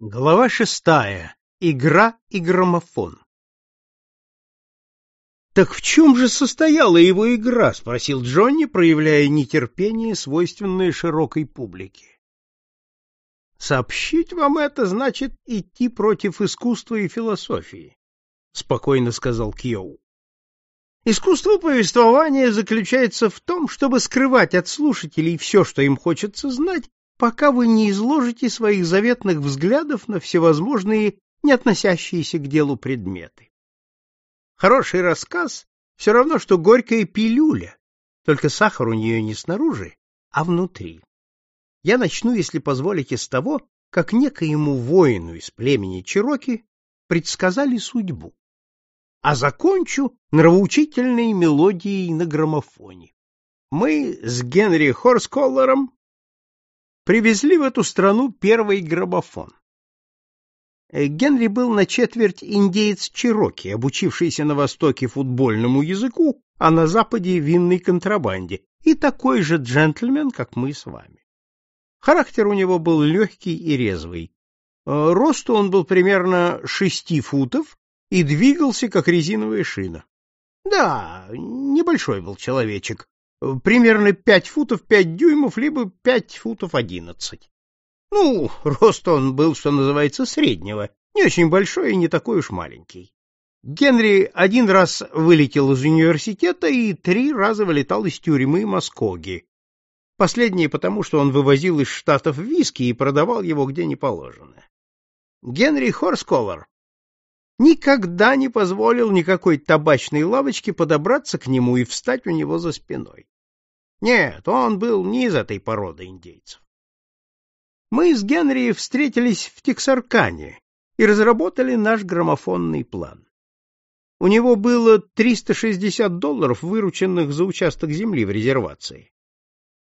Глава шестая. Игра и граммофон. «Так в чем же состояла его игра?» — спросил Джонни, проявляя нетерпение, свойственное широкой публике. «Сообщить вам это значит идти против искусства и философии», — спокойно сказал Кьоу. «Искусство повествования заключается в том, чтобы скрывать от слушателей все, что им хочется знать, пока вы не изложите своих заветных взглядов на всевозможные, не относящиеся к делу предметы. Хороший рассказ все равно, что горькая пилюля, только сахар у нее не снаружи, а внутри. Я начну, если позволите, с того, как некоему воину из племени Чироки предсказали судьбу, а закончу нравоучительной мелодией на граммофоне. Мы с Генри Хорсколлером привезли в эту страну первый граммофон. Э, Генри был на четверть индеец Чироки, обучившийся на Востоке футбольному языку, а на Западе винной контрабанде, и такой же джентльмен, как мы с вами. Характер у него был легкий и резвый. Э, росту он был примерно шести футов и двигался, как резиновая шина. Да, небольшой был человечек, примерно пять футов пять дюймов, либо пять футов одиннадцать. Ну, рост он был, что называется, среднего, не очень большой и не такой уж маленький. Генри один раз вылетел из университета и три раза вылетал из тюрьмы Москоги. Последнее потому, что он вывозил из Штатов виски и продавал его где не положено. Генри Хорсколлар никогда не позволил никакой табачной лавочке подобраться к нему и встать у него за спиной. Нет, он был не из этой породы индейцев. Мы с Генри встретились в Тексаркане и разработали наш граммофонный план. У него было 360 долларов, вырученных за участок земли в резервации.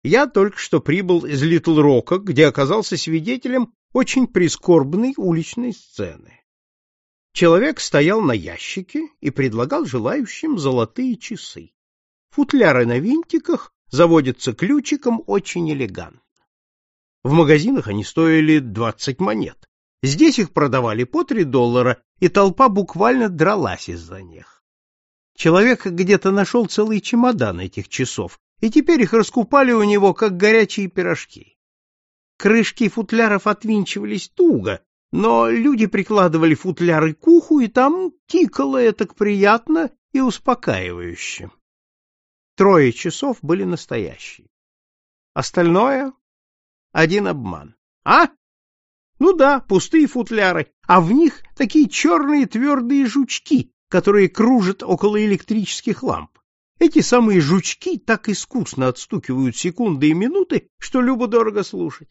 Я только что прибыл из Литл-Рока, где оказался свидетелем очень прискорбной уличной сцены. Человек стоял на ящике и предлагал желающим золотые часы. Футляры на винтиках заводятся ключиком очень элегантно. В магазинах они стоили 20 монет. Здесь их продавали по 3 доллара, и толпа буквально дралась из-за них. Человек где-то нашел целый чемодан этих часов, и теперь их раскупали у него, как горячие пирожки. Крышки футляров отвинчивались туго, но люди прикладывали футляры к уху, и там тикало это приятно и успокаивающе. Трое часов были настоящие. Остальное — один обман. А? Ну да, пустые футляры, а в них такие черные твердые жучки, которые кружат около электрических ламп. Эти самые жучки так искусно отстукивают секунды и минуты, что любо-дорого слушать.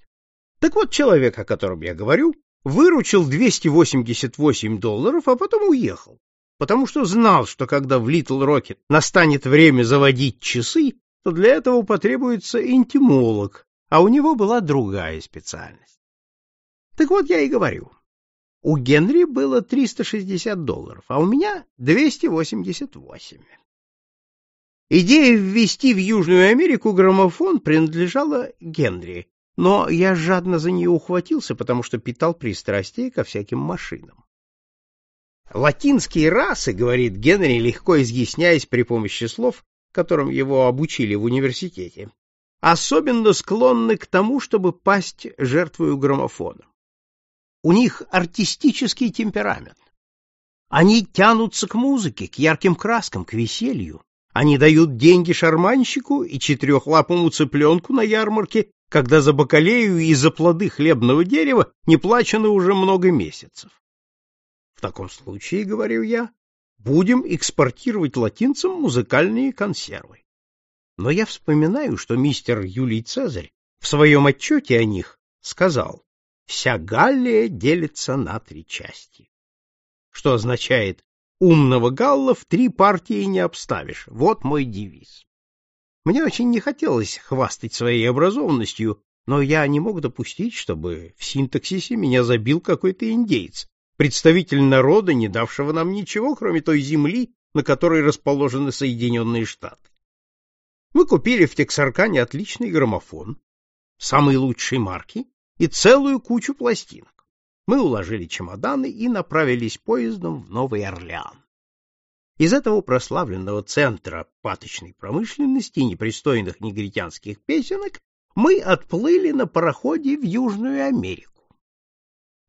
Так вот, человек, о котором я говорю, выручил 288 долларов, а потом уехал потому что знал, что когда в Литл Рокет настанет время заводить часы, то для этого потребуется интимолог, а у него была другая специальность. Так вот я и говорю. У Генри было 360 долларов, а у меня 288. Идея ввести в Южную Америку граммофон принадлежала Генри, но я жадно за нее ухватился, потому что питал пристрастие ко всяким машинам. Латинские расы, говорит Генри, легко изъясняясь при помощи слов, которым его обучили в университете, особенно склонны к тому, чтобы пасть жертвою граммофона. У них артистический темперамент. Они тянутся к музыке, к ярким краскам, к веселью. Они дают деньги шарманщику и четырехлапому цыпленку на ярмарке, когда за бакалею и за плоды хлебного дерева не плачено уже много месяцев таком случае, говорю я, будем экспортировать латинцам музыкальные консервы. Но я вспоминаю, что мистер Юлий Цезарь в своем отчете о них сказал, вся Галлия делится на три части. Что означает, умного галла в три партии не обставишь. Вот мой девиз. Мне очень не хотелось хвастать своей образованностью, но я не мог допустить, чтобы в синтаксисе меня забил какой-то индейец, представитель народа, не давшего нам ничего, кроме той земли, на которой расположены Соединенные Штаты. Мы купили в Тексаркане отличный граммофон, самой лучшей марки и целую кучу пластинок. Мы уложили чемоданы и направились поездом в Новый Орлеан. Из этого прославленного центра паточной промышленности и непристойных негритянских песенок мы отплыли на пароходе в Южную Америку.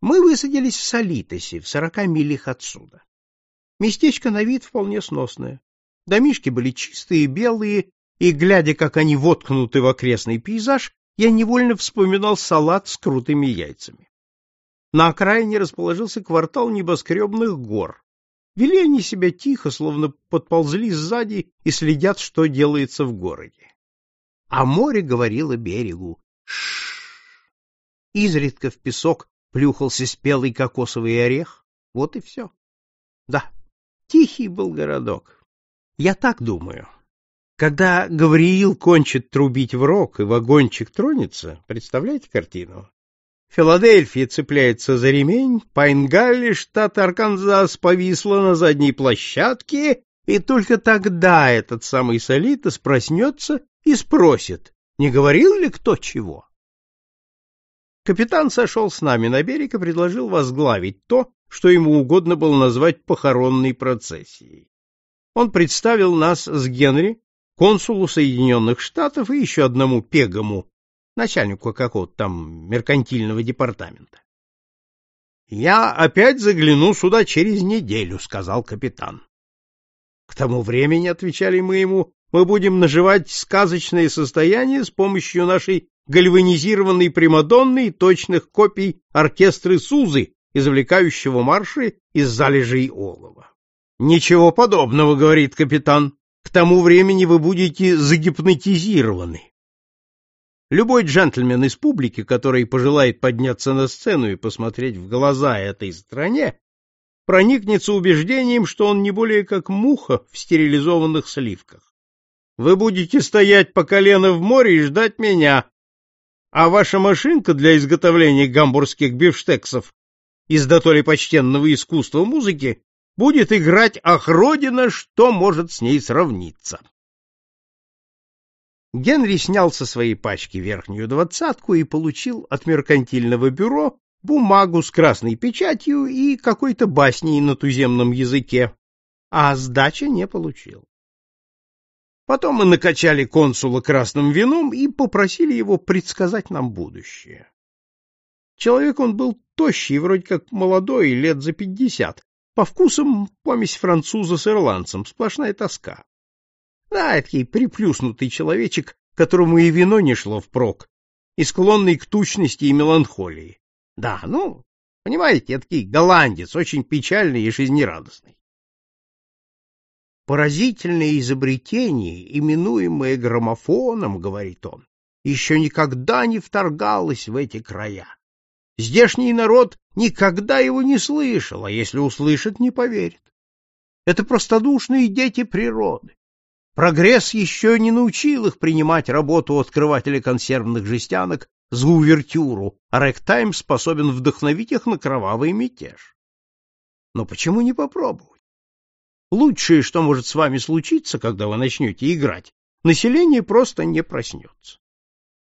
Мы высадились в Солитосе, в сорока милях отсюда. Местечко на вид вполне сносное. Домишки были чистые, белые, и, глядя, как они воткнуты в окрестный пейзаж, я невольно вспоминал салат с крутыми яйцами. На окраине расположился квартал небоскребных гор. Вели они себя тихо, словно подползли сзади и следят, что делается в городе. А море говорило берегу «Ш-ш-ш». Изредка в песок плюхался спелый кокосовый орех. Вот и все. Да, тихий был городок. Я так думаю. Когда Гавриил кончит трубить в рог и вагончик тронется, представляете картину? Филадельфия цепляется за ремень, Пайнгалли, штат Арканзас, повисла на задней площадке, и только тогда этот самый Солитос проснется и спросит, не говорил ли кто чего. Капитан сошел с нами на берег и предложил возглавить то, что ему угодно было назвать похоронной процессией. Он представил нас с Генри, консулу Соединенных Штатов и еще одному пегому, начальнику какого-то там меркантильного департамента. «Я опять загляну сюда через неделю», — сказал капитан. К тому времени, — отвечали мы ему, — мы будем наживать сказочное состояние с помощью нашей гальванизированной Примадонны и точных копий оркестры Сузы, извлекающего марши из залежей олова. «Ничего подобного», — говорит капитан. «К тому времени вы будете загипнотизированы. Любой джентльмен из публики, который пожелает подняться на сцену и посмотреть в глаза этой стране, проникнется убеждением, что он не более как муха в стерилизованных сливках. Вы будете стоять по колено в море и ждать меня, а ваша машинка для изготовления гамбургских бифштексов из дотоле почтенного искусства музыки будет играть «Ах, Родина, что может с ней сравниться?» Генри снял со своей пачки верхнюю двадцатку и получил от меркантильного бюро бумагу с красной печатью и какой-то басней на туземном языке, а сдачи не получил. Потом мы накачали консула красным вином и попросили его предсказать нам будущее. Человек он был тощий, вроде как молодой, лет за пятьдесят, по вкусам помесь француза с ирландцем, сплошная тоска. Да, такой приплюснутый человечек, которому и вино не шло впрок, и склонный к тучности и меланхолии. Да, ну, понимаете, такой голландец, очень печальный и жизнерадостный. Поразительное изобретение, именуемое граммофоном, говорит он, еще никогда не вторгалось в эти края. Здешний народ никогда его не слышал, а если услышит, не поверит. Это простодушные дети природы. Прогресс еще не научил их принимать работу открывателя консервных жестянок за увертюру, а рэгтайм способен вдохновить их на кровавый мятеж. Но почему не попробовать? Лучшее, что может с вами случиться, когда вы начнете играть, население просто не проснется.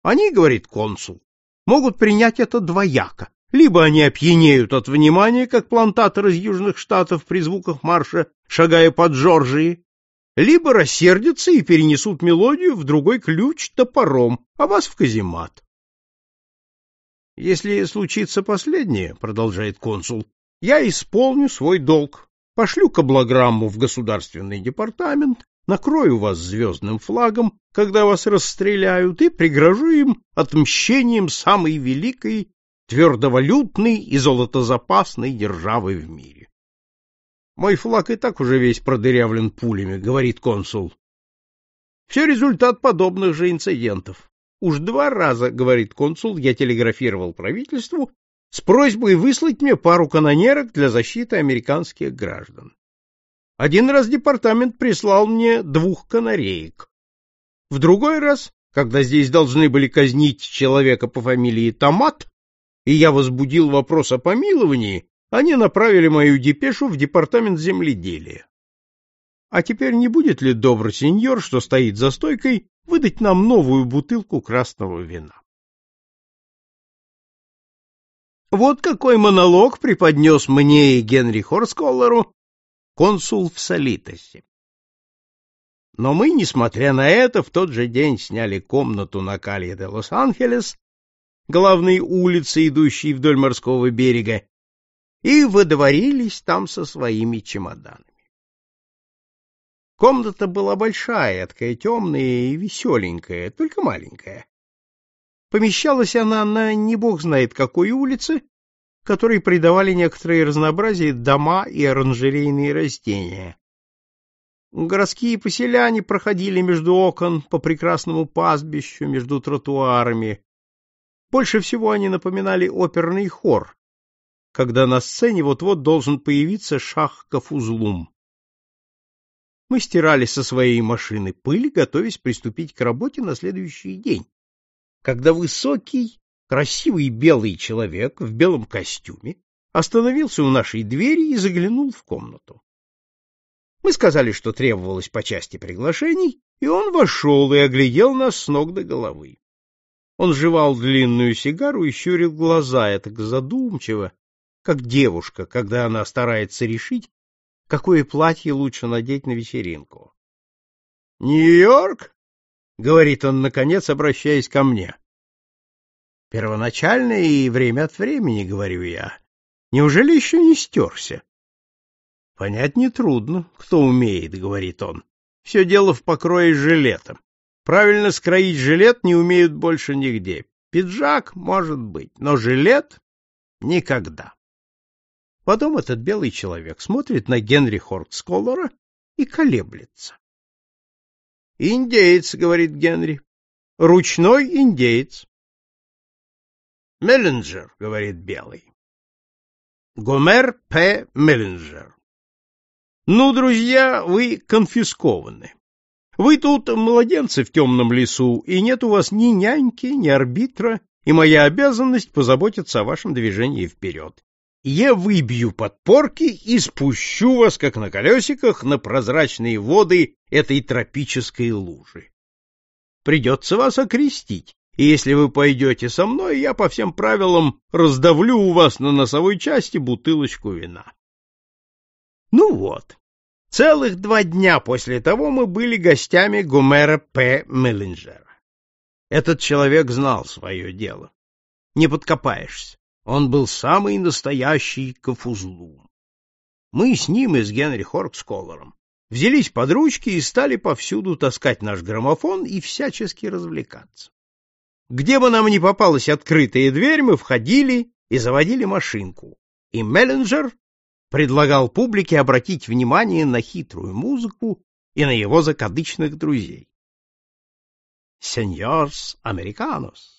Они, говорит консул, могут принять это двояко. Либо они опьянеют от внимания, как плантатор из Южных Штатов при звуках марша, шагая под Джорджией, либо рассердятся и перенесут мелодию в другой ключ топором, а вас в каземат. Если случится последнее, продолжает консул, я исполню свой долг, пошлю каблограмму в государственный департамент, накрою вас звездным флагом, когда вас расстреляют, и пригрожу им отмщением самой великой, твердовалютной и золотозапасной державы в мире. Мой флаг и так уже весь продырявлен пулями, говорит консул. Все результат подобных же инцидентов. Уж два раза, говорит консул, я телеграфировал правительству с просьбой выслать мне пару канонерок для защиты американских граждан. Один раз департамент прислал мне двух канареек. В другой раз, когда здесь должны были казнить человека по фамилии Томат, и я возбудил вопрос о помиловании, они направили мою депешу в департамент земледелия. А теперь не будет ли добрый сеньор, что стоит за стойкой, выдать нам новую бутылку красного вина? Вот какой монолог преподнес мне и Генри Хорсколлеру консул в Солитосе. Но мы, несмотря на это, в тот же день сняли комнату на Калье де Лос-Анджелес, главной улице, идущей вдоль морского берега, и выдворились там со своими чемоданами. Комната была большая, такая темная и веселенькая, только маленькая. Помещалась она на не бог знает какой улице, которой придавали некоторые разнообразие дома и оранжерейные растения. Городские поселяне проходили между окон по прекрасному пастбищу, между тротуарами. Больше всего они напоминали оперный хор, когда на сцене вот-вот должен появиться шах Кафузлум. Мы стирали со своей машины пыль, готовясь приступить к работе на следующий день когда высокий, красивый белый человек в белом костюме остановился у нашей двери и заглянул в комнату. Мы сказали, что требовалось по части приглашений, и он вошел и оглядел нас с ног до головы. Он жевал длинную сигару и щурил глаза, это задумчиво, как девушка, когда она старается решить, какое платье лучше надеть на вечеринку. «Нью-Йорк?» — говорит он, наконец, обращаясь ко мне. Первоначально и время от времени, говорю я. Неужели еще не стерся? Понять нетрудно, кто умеет, говорит он. Все дело в покрое жилета. Правильно скроить жилет не умеют больше нигде. Пиджак, может быть, но жилет — никогда. Потом этот белый человек смотрит на Генри Хорксколлера и колеблется. Индеец, говорит Генри. Ручной индеец. Меллинджер, говорит Белый. Гомер П. Меллинджер. Ну, друзья, вы конфискованы. Вы тут младенцы в темном лесу, и нет у вас ни няньки, ни арбитра, и моя обязанность позаботиться о вашем движении вперед я выбью подпорки и спущу вас, как на колесиках, на прозрачные воды этой тропической лужи. Придется вас окрестить, и если вы пойдете со мной, я по всем правилам раздавлю у вас на носовой части бутылочку вина. Ну вот, целых два дня после того мы были гостями Гумера П. Меллинджера. Этот человек знал свое дело. Не подкопаешься. Он был самый настоящий Кафузлум. Мы с ним и с Генри Хорксколлером взялись под ручки и стали повсюду таскать наш граммофон и всячески развлекаться. Где бы нам ни попалась открытая дверь, мы входили и заводили машинку, и Меллинджер предлагал публике обратить внимание на хитрую музыку и на его закадычных друзей. «Сеньорс американос»,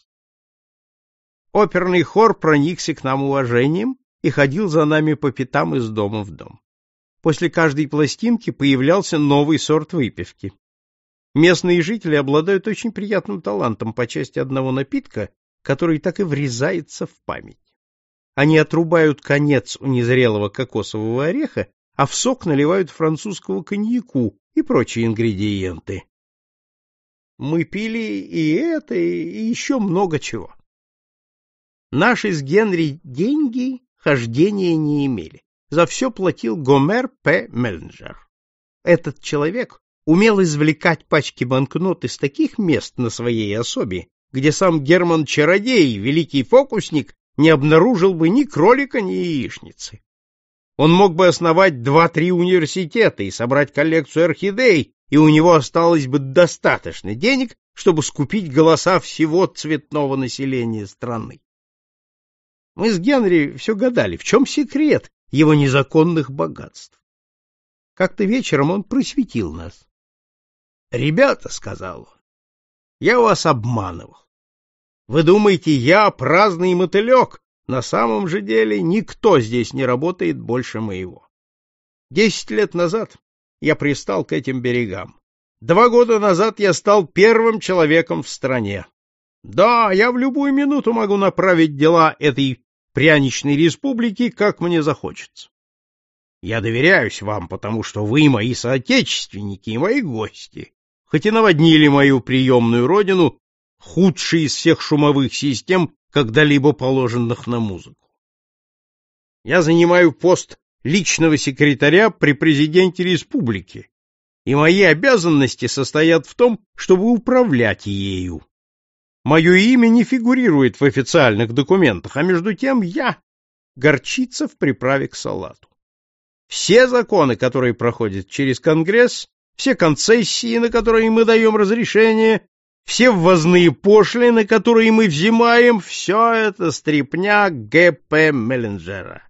Оперный хор проникся к нам уважением и ходил за нами по пятам из дома в дом. После каждой пластинки появлялся новый сорт выпивки. Местные жители обладают очень приятным талантом по части одного напитка, который так и врезается в память. Они отрубают конец у незрелого кокосового ореха, а в сок наливают французского коньяку и прочие ингредиенты. Мы пили и это, и еще много чего. Наши с Генри деньги хождения не имели. За все платил Гомер П. Меллинджер. Этот человек умел извлекать пачки банкнот из таких мест на своей особе, где сам Герман Чародей, великий фокусник, не обнаружил бы ни кролика, ни яичницы. Он мог бы основать два-три университета и собрать коллекцию орхидей, и у него осталось бы достаточно денег, чтобы скупить голоса всего цветного населения страны. Мы с Генри все гадали, в чем секрет его незаконных богатств. Как-то вечером он просветил нас. «Ребята», — сказал он, — «я вас обманывал. Вы думаете, я праздный мотылек? На самом же деле никто здесь не работает больше моего. Десять лет назад я пристал к этим берегам. Два года назад я стал первым человеком в стране. Да, я в любую минуту могу направить дела этой пряничной республики, как мне захочется. Я доверяюсь вам, потому что вы мои соотечественники и мои гости, хоть и наводнили мою приемную родину худшей из всех шумовых систем, когда-либо положенных на музыку. Я занимаю пост личного секретаря при президенте республики, и мои обязанности состоят в том, чтобы управлять ею. Мое имя не фигурирует в официальных документах, а между тем я горчица в приправе к салату. Все законы, которые проходят через Конгресс, все концессии, на которые мы даем разрешение, все ввозные пошлины, которые мы взимаем, все это стряпня Г.П. Меллинджера.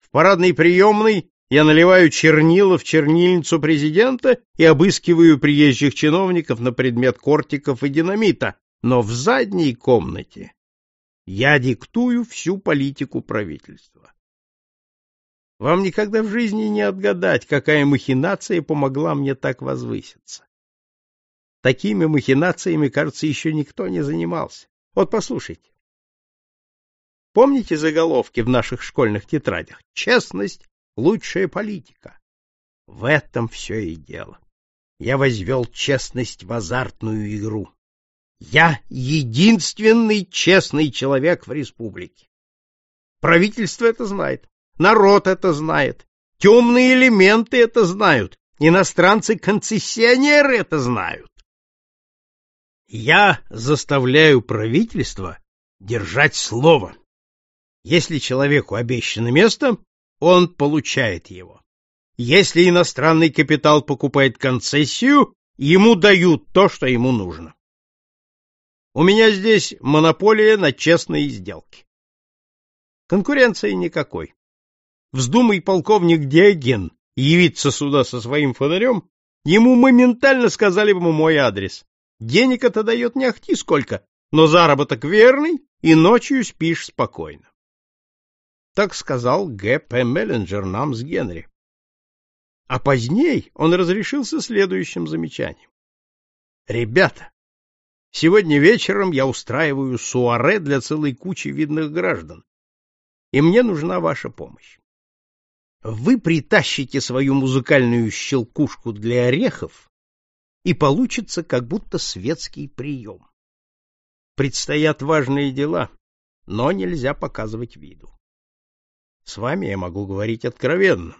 В парадной приемной я наливаю чернила в чернильницу президента и обыскиваю приезжих чиновников на предмет кортиков и динамита, но в задней комнате я диктую всю политику правительства. Вам никогда в жизни не отгадать, какая махинация помогла мне так возвыситься. Такими махинациями, кажется, еще никто не занимался. Вот послушайте. Помните заголовки в наших школьных тетрадях? Честность — лучшая политика. В этом все и дело. Я возвел честность в азартную игру. Я единственный честный человек в республике. Правительство это знает, народ это знает, темные элементы это знают, иностранцы-концессионеры это знают. Я заставляю правительство держать слово. Если человеку обещано место, он получает его. Если иностранный капитал покупает концессию, ему дают то, что ему нужно. У меня здесь монополия на честные сделки. Конкуренции никакой. Вздумай полковник Диоген явиться сюда со своим фонарем, ему моментально сказали бы мой адрес. Денег это дает не ахти сколько, но заработок верный, и ночью спишь спокойно. Так сказал Г. П. Меллинджер нам с Генри. А поздней он разрешился следующим замечанием. Ребята, Сегодня вечером я устраиваю суаре для целой кучи видных граждан, и мне нужна ваша помощь. Вы притащите свою музыкальную щелкушку для орехов, и получится как будто светский прием. Предстоят важные дела, но нельзя показывать виду. С вами я могу говорить откровенно.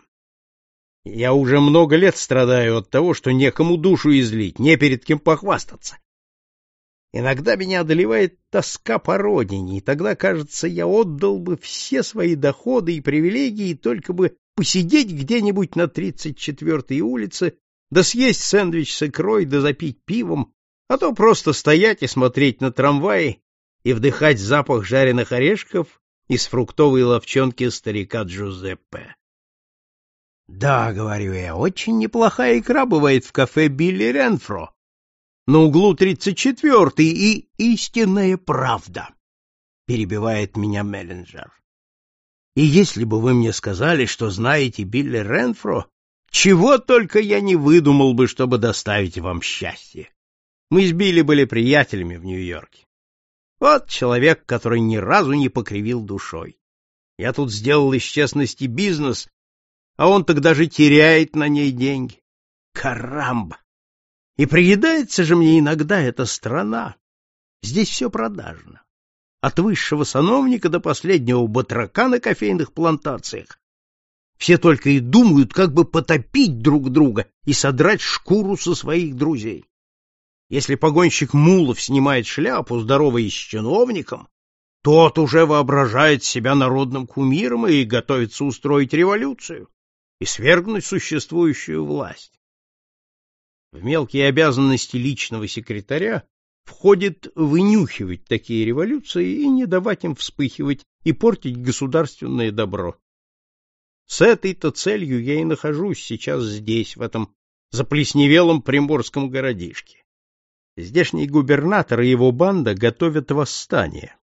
Я уже много лет страдаю от того, что некому душу излить, не перед кем похвастаться. Иногда меня одолевает тоска по родине, и тогда, кажется, я отдал бы все свои доходы и привилегии, только бы посидеть где-нибудь на 34-й улице, да съесть сэндвич с икрой, да запить пивом, а то просто стоять и смотреть на трамваи и вдыхать запах жареных орешков из фруктовой ловчонки старика Джузеппе. — Да, — говорю я, — очень неплохая икра бывает в кафе Билли Ренфро, на углу тридцать четвертый и истинная правда, перебивает меня Меллинджер. И если бы вы мне сказали, что знаете Билли Ренфро, чего только я не выдумал бы, чтобы доставить вам счастье. Мы с Билли были приятелями в Нью-Йорке. Вот человек, который ни разу не покривил душой. Я тут сделал из честности бизнес, а он тогда же теряет на ней деньги. Карамба! И приедается же мне иногда эта страна. Здесь все продажно. От высшего сановника до последнего батрака на кофейных плантациях. Все только и думают, как бы потопить друг друга и содрать шкуру со своих друзей. Если погонщик Мулов снимает шляпу, здоровый с чиновником, тот уже воображает себя народным кумиром и готовится устроить революцию и свергнуть существующую власть. В мелкие обязанности личного секретаря входит вынюхивать такие революции и не давать им вспыхивать и портить государственное добро. С этой-то целью я и нахожусь сейчас здесь, в этом заплесневелом приморском городишке. Здешний губернатор и его банда готовят восстание.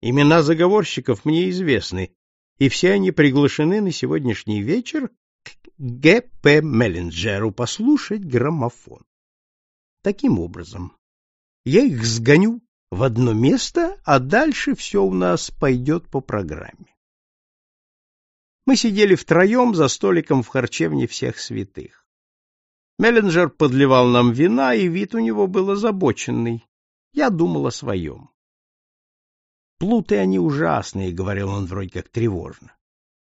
Имена заговорщиков мне известны, и все они приглашены на сегодняшний вечер Г.П. Меллинджеру послушать граммофон. Таким образом, я их сгоню в одно место, а дальше все у нас пойдет по программе. Мы сидели втроем за столиком в харчевне всех святых. Меллинджер подливал нам вина, и вид у него был озабоченный. Я думал о своем. Плуты они ужасные, говорил он вроде как тревожно.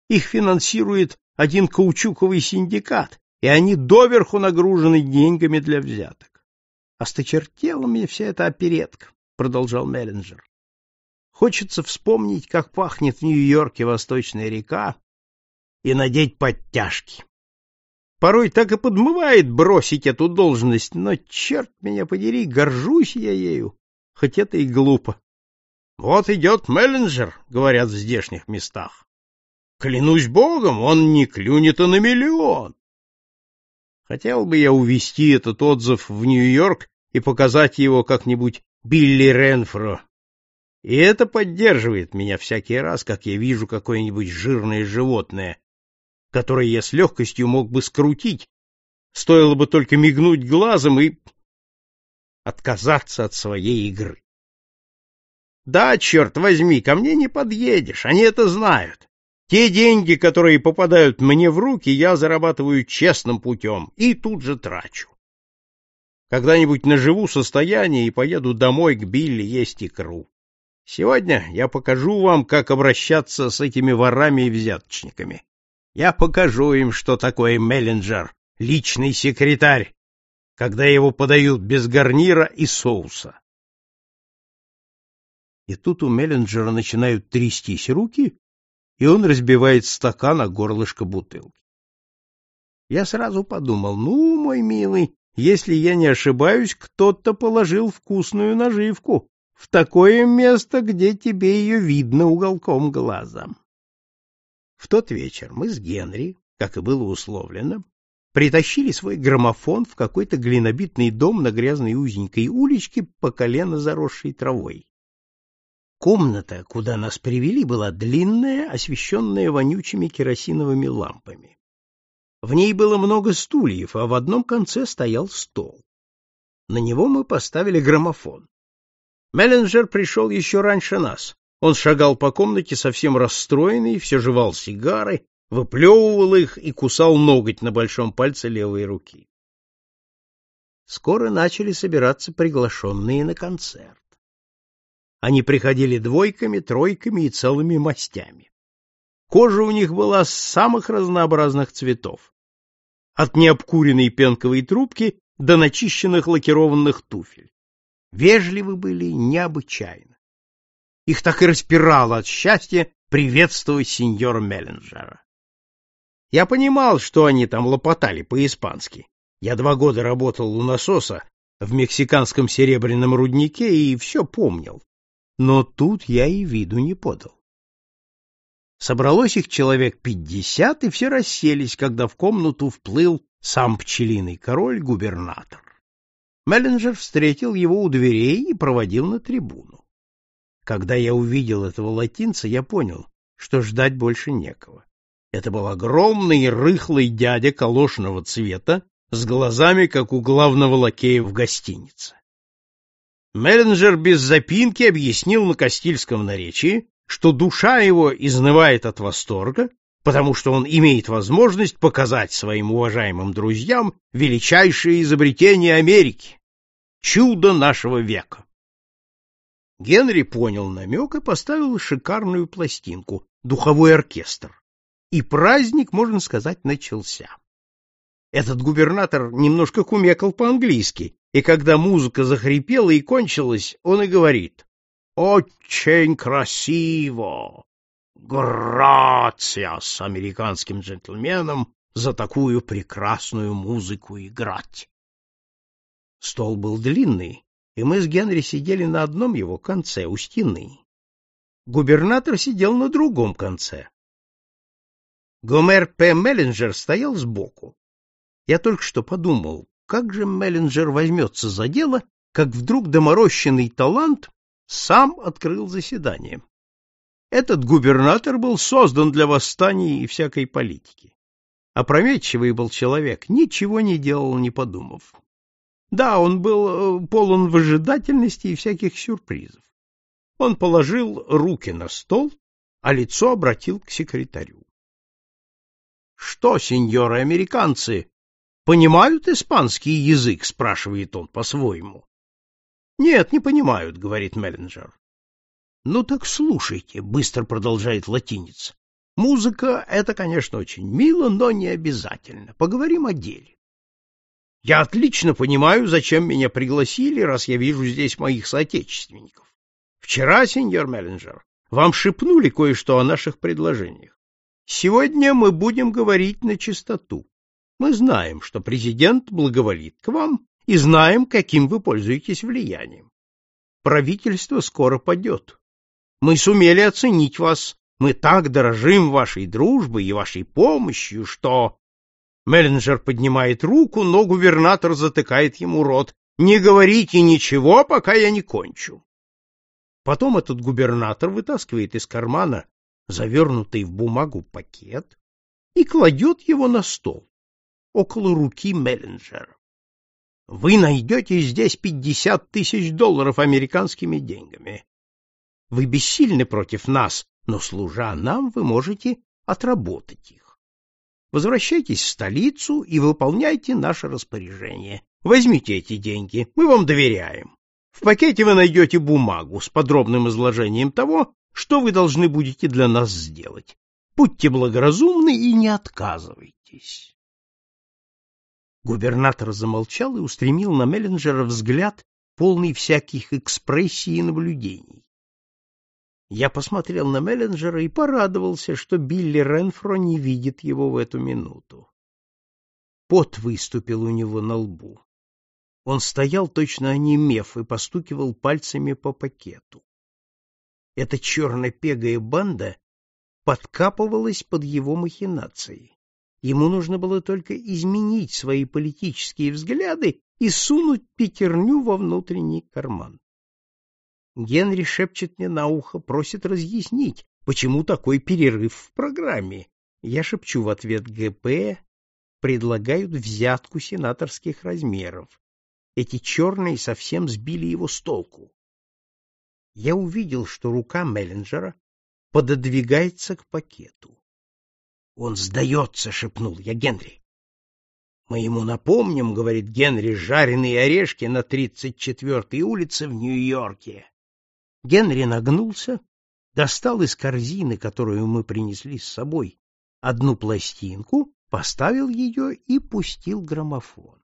Их финансирует один каучуковый синдикат, и они доверху нагружены деньгами для взяток. Осточертела мне вся эта оперетка, продолжал Меллинджер. Хочется вспомнить, как пахнет в Нью-Йорке Восточная река, и надеть подтяжки. Порой так и подмывает бросить эту должность, но, черт меня подери, горжусь я ею, хоть это и глупо. Вот идет Меллинджер, говорят в здешних местах. Клянусь богом, он не клюнет и на миллион. Хотел бы я увести этот отзыв в Нью-Йорк и показать его как-нибудь Билли Ренфро. И это поддерживает меня всякий раз, как я вижу какое-нибудь жирное животное, которое я с легкостью мог бы скрутить, стоило бы только мигнуть глазом и отказаться от своей игры. Да, черт возьми, ко мне не подъедешь, они это знают. Те деньги, которые попадают мне в руки, я зарабатываю честным путем и тут же трачу. Когда-нибудь наживу состояние и поеду домой к Билли есть икру. Сегодня я покажу вам, как обращаться с этими ворами и взяточниками. Я покажу им, что такое Меллинджер, личный секретарь, когда его подают без гарнира и соуса. И тут у Меллинджера начинают трястись руки, и он разбивает стакан о горлышко бутылки. Я сразу подумал, ну, мой милый, если я не ошибаюсь, кто-то положил вкусную наживку в такое место, где тебе ее видно уголком глаза. В тот вечер мы с Генри, как и было условлено, притащили свой граммофон в какой-то глинобитный дом на грязной узенькой уличке по колено заросшей травой. Комната, куда нас привели, была длинная, освещенная вонючими керосиновыми лампами. В ней было много стульев, а в одном конце стоял стол. На него мы поставили граммофон. Меллинджер пришел еще раньше нас. Он шагал по комнате совсем расстроенный, все жевал сигары, выплевывал их и кусал ноготь на большом пальце левой руки. Скоро начали собираться приглашенные на концерт. Они приходили двойками, тройками и целыми мастями. Кожа у них была самых разнообразных цветов. От необкуренной пенковой трубки до начищенных лакированных туфель. Вежливы были необычайно. Их так и распирало от счастья приветствовать сеньора Меллинджера. Я понимал, что они там лопотали по-испански. Я два года работал у насоса в мексиканском серебряном руднике и все помнил но тут я и виду не подал. Собралось их человек пятьдесят, и все расселись, когда в комнату вплыл сам пчелиный король-губернатор. Меллинджер встретил его у дверей и проводил на трибуну. Когда я увидел этого латинца, я понял, что ждать больше некого. Это был огромный рыхлый дядя колошного цвета с глазами, как у главного лакея в гостинице. Меллинджер без запинки объяснил на Кастильском наречии, что душа его изнывает от восторга, потому что он имеет возможность показать своим уважаемым друзьям величайшее изобретение Америки — чудо нашего века. Генри понял намек и поставил шикарную пластинку «Духовой оркестр». И праздник, можно сказать, начался. Этот губернатор немножко кумекал по-английски, и когда музыка захрипела и кончилась, он и говорит «Очень красиво! Грация с американским джентльменом за такую прекрасную музыку играть!» Стол был длинный, и мы с Генри сидели на одном его конце, у стены. Губернатор сидел на другом конце. Гомер П. Меллинджер стоял сбоку. Я только что подумал, как же Меллинджер возьмется за дело, как вдруг доморощенный талант сам открыл заседание. Этот губернатор был создан для восстаний и всякой политики. Опрометчивый был человек, ничего не делал, не подумав. Да, он был э, полон выжидательности и всяких сюрпризов. Он положил руки на стол, а лицо обратил к секретарю. — Что, сеньоры американцы, Понимают испанский язык, спрашивает он по-своему. Нет, не понимают, говорит Меллинджер. Ну так слушайте, быстро продолжает латинец. Музыка — это, конечно, очень мило, но не обязательно. Поговорим о деле. Я отлично понимаю, зачем меня пригласили, раз я вижу здесь моих соотечественников. Вчера, сеньор Меллинджер, вам шепнули кое-что о наших предложениях. Сегодня мы будем говорить на чистоту. Мы знаем, что президент благоволит к вам, и знаем, каким вы пользуетесь влиянием. Правительство скоро падет. Мы сумели оценить вас мы так дорожим вашей дружбой и вашей помощью, что...» Меллинджер поднимает руку, но губернатор затыкает ему рот. «Не говорите ничего, пока я не кончу». Потом этот губернатор вытаскивает из кармана завернутый в бумагу пакет и кладет его на стол, около руки Меллинджера. Вы найдете здесь пятьдесят тысяч долларов американскими деньгами. Вы бессильны против нас, но, служа нам, вы можете отработать их. Возвращайтесь в столицу и выполняйте наше распоряжение. Возьмите эти деньги, мы вам доверяем. В пакете вы найдете бумагу с подробным изложением того, что вы должны будете для нас сделать. Будьте благоразумны и не отказывайтесь. Губернатор замолчал и устремил на Меллинджера взгляд, полный всяких экспрессий и наблюдений. Я посмотрел на Меллинджера и порадовался, что Билли Ренфро не видит его в эту минуту. Пот выступил у него на лбу. Он стоял точно онемев и постукивал пальцами по пакету. Эта черно-пегая банда подкапывалась под его махинацией. Ему нужно было только изменить свои политические взгляды и сунуть пятерню во внутренний карман. Генри шепчет мне на ухо, просит разъяснить, почему такой перерыв в программе. Я шепчу в ответ ГП, предлагают взятку сенаторских размеров. Эти черные совсем сбили его с толку. Я увидел, что рука Меллинджера пододвигается к пакету. «Он сдается!» — шепнул я Генри. «Мы ему напомним, — говорит Генри, — жареные орешки на 34-й улице в Нью-Йорке. Генри нагнулся, достал из корзины, которую мы принесли с собой, одну пластинку, поставил ее и пустил граммофон.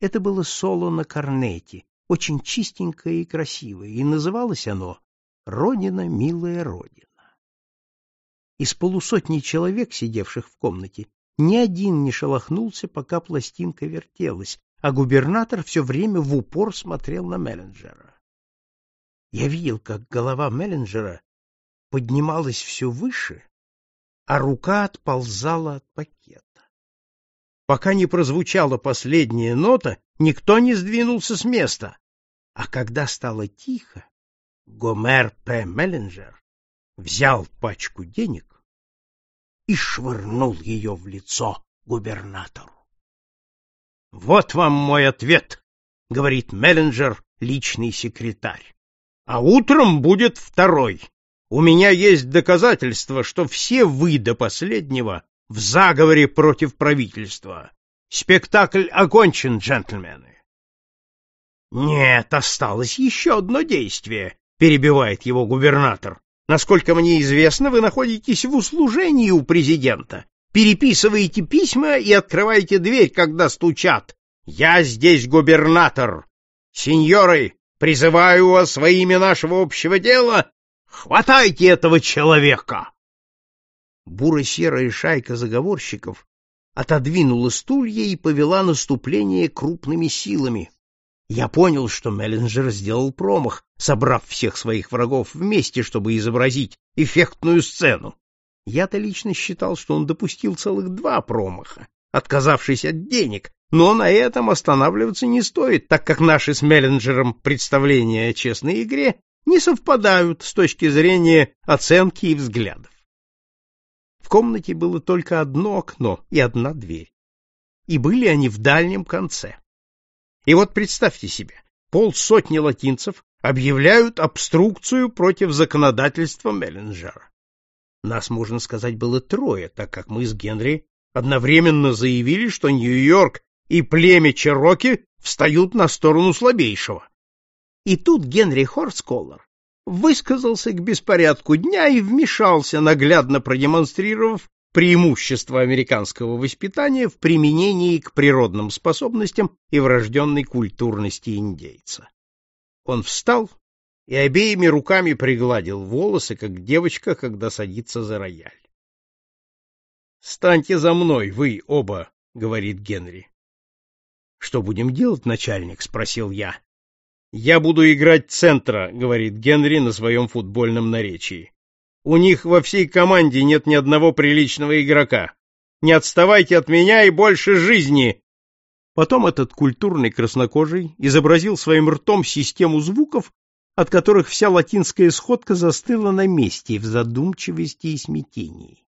Это было соло на корнете, очень чистенькое и красивое, и называлось оно «Родина, милая Родина». Из полусотни человек, сидевших в комнате, ни один не шелохнулся, пока пластинка вертелась, а губернатор все время в упор смотрел на Меллинджера. Я видел, как голова Меллинджера поднималась все выше, а рука отползала от пакета. Пока не прозвучала последняя нота, никто не сдвинулся с места. А когда стало тихо, Гомер П. Меллинджер взял пачку денег и швырнул ее в лицо губернатору. «Вот вам мой ответ», — говорит Меллинджер, личный секретарь а утром будет второй. У меня есть доказательства, что все вы до последнего в заговоре против правительства. Спектакль окончен, джентльмены. Нет, осталось еще одно действие, перебивает его губернатор. Насколько мне известно, вы находитесь в услужении у президента. Переписываете письма и открываете дверь, когда стучат. Я здесь губернатор. Сеньоры, Призываю вас во имя нашего общего дела, хватайте этого человека!» Буро-серая шайка заговорщиков отодвинула стулья и повела наступление крупными силами. Я понял, что Меллинджер сделал промах, собрав всех своих врагов вместе, чтобы изобразить эффектную сцену. Я-то лично считал, что он допустил целых два промаха, отказавшись от денег, но на этом останавливаться не стоит, так как наши с Меллинджером представления о честной игре не совпадают с точки зрения оценки и взглядов. В комнате было только одно окно и одна дверь. И были они в дальнем конце. И вот представьте себе, полсотни латинцев объявляют обструкцию против законодательства Меллинджера. Нас, можно сказать, было трое, так как мы с Генри одновременно заявили, что Нью-Йорк и племя Чероки встают на сторону слабейшего. И тут Генри Хорсколлар высказался к беспорядку дня и вмешался, наглядно продемонстрировав преимущество американского воспитания в применении к природным способностям и врожденной культурности индейца. Он встал и обеими руками пригладил волосы, как девочка, когда садится за рояль. «Станьте за мной, вы оба», — говорит Генри. «Что будем делать, начальник?» — спросил я. «Я буду играть центра», — говорит Генри на своем футбольном наречии. У них во всей команде нет ни одного приличного игрока. Не отставайте от меня и больше жизни. Потом этот культурный краснокожий изобразил своим ртом систему звуков, от которых вся латинская сходка застыла на месте в задумчивости и смятении.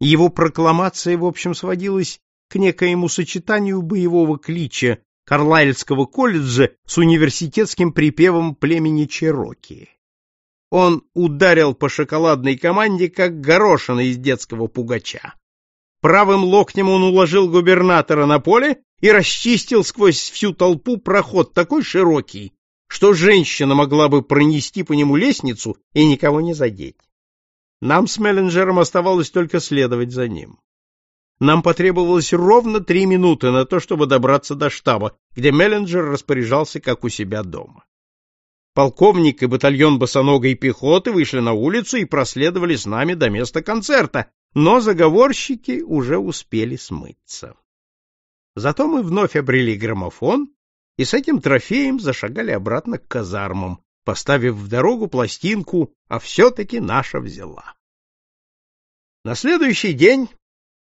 Его прокламация, в общем, сводилась к некоему сочетанию боевого клича Карлайльского колледжа с университетским припевом племени Чероки. Он ударил по шоколадной команде, как горошина из детского пугача. Правым локтем он уложил губернатора на поле и расчистил сквозь всю толпу проход такой широкий, что женщина могла бы пронести по нему лестницу и никого не задеть. Нам с Меллинджером оставалось только следовать за ним. Нам потребовалось ровно три минуты на то, чтобы добраться до штаба, где Меллинджер распоряжался как у себя дома. Полковник и батальон босоногой пехоты вышли на улицу и проследовали с нами до места концерта, но заговорщики уже успели смыться. Зато мы вновь обрели граммофон и с этим трофеем зашагали обратно к казармам, поставив в дорогу пластинку «А все-таки наша взяла». На следующий день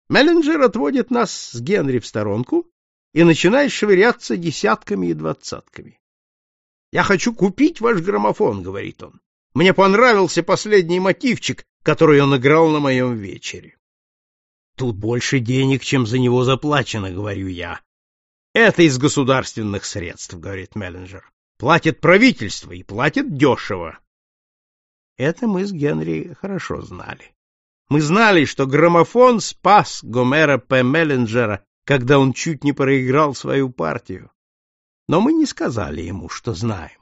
Меллинджер отводит нас с Генри в сторонку и начинает швыряться десятками и двадцатками. Я хочу купить ваш граммофон, говорит он. Мне понравился последний мотивчик, который он играл на моем вечере. Тут больше денег, чем за него заплачено, говорю я. Это из государственных средств, говорит Меллинджер. Платит правительство и платит дешево. Это мы с Генри хорошо знали. Мы знали, что граммофон спас Гомера П. Меллинджера, когда он чуть не проиграл свою партию но мы не сказали ему, что знаем.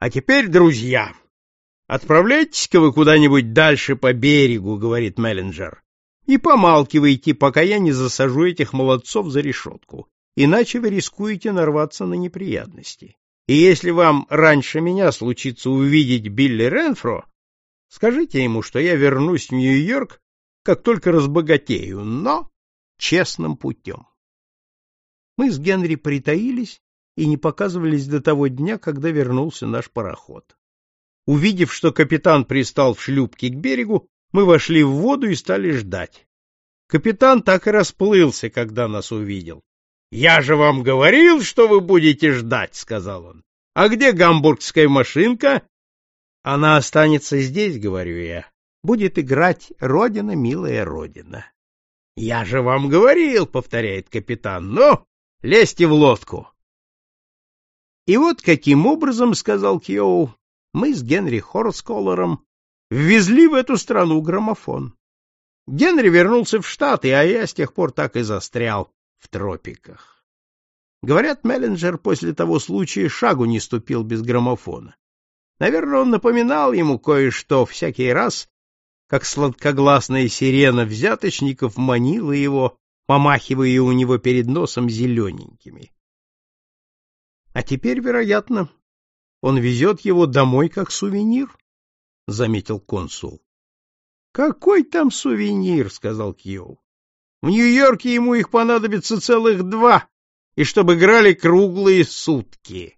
А теперь, друзья, отправляйтесь-ка вы куда-нибудь дальше по берегу, говорит Меллинджер, и помалкивайте, пока я не засажу этих молодцов за решетку, иначе вы рискуете нарваться на неприятности. И если вам раньше меня случится увидеть Билли Ренфро, скажите ему, что я вернусь в Нью-Йорк, как только разбогатею, но честным путем. Мы с Генри притаились и не показывались до того дня, когда вернулся наш пароход. Увидев, что капитан пристал в шлюпке к берегу, мы вошли в воду и стали ждать. Капитан так и расплылся, когда нас увидел. — Я же вам говорил, что вы будете ждать, — сказал он. — А где гамбургская машинка? — Она останется здесь, — говорю я. Будет играть «Родина, милая Родина». — Я же вам говорил, — повторяет капитан. — Ну, Лезьте в лодку. И вот каким образом, сказал Кьоу, мы с Генри Хорсколлером ввезли в эту страну граммофон. Генри вернулся в Штаты, а я с тех пор так и застрял в тропиках. Говорят, Меллинджер после того случая шагу не ступил без граммофона. Наверное, он напоминал ему кое-что всякий раз, как сладкогласная сирена взяточников манила его помахивая у него перед носом зелененькими. А теперь, вероятно, он везет его домой как сувенир, — заметил консул. — Какой там сувенир, — сказал Кьюл. — В Нью-Йорке ему их понадобится целых два, и чтобы играли круглые сутки.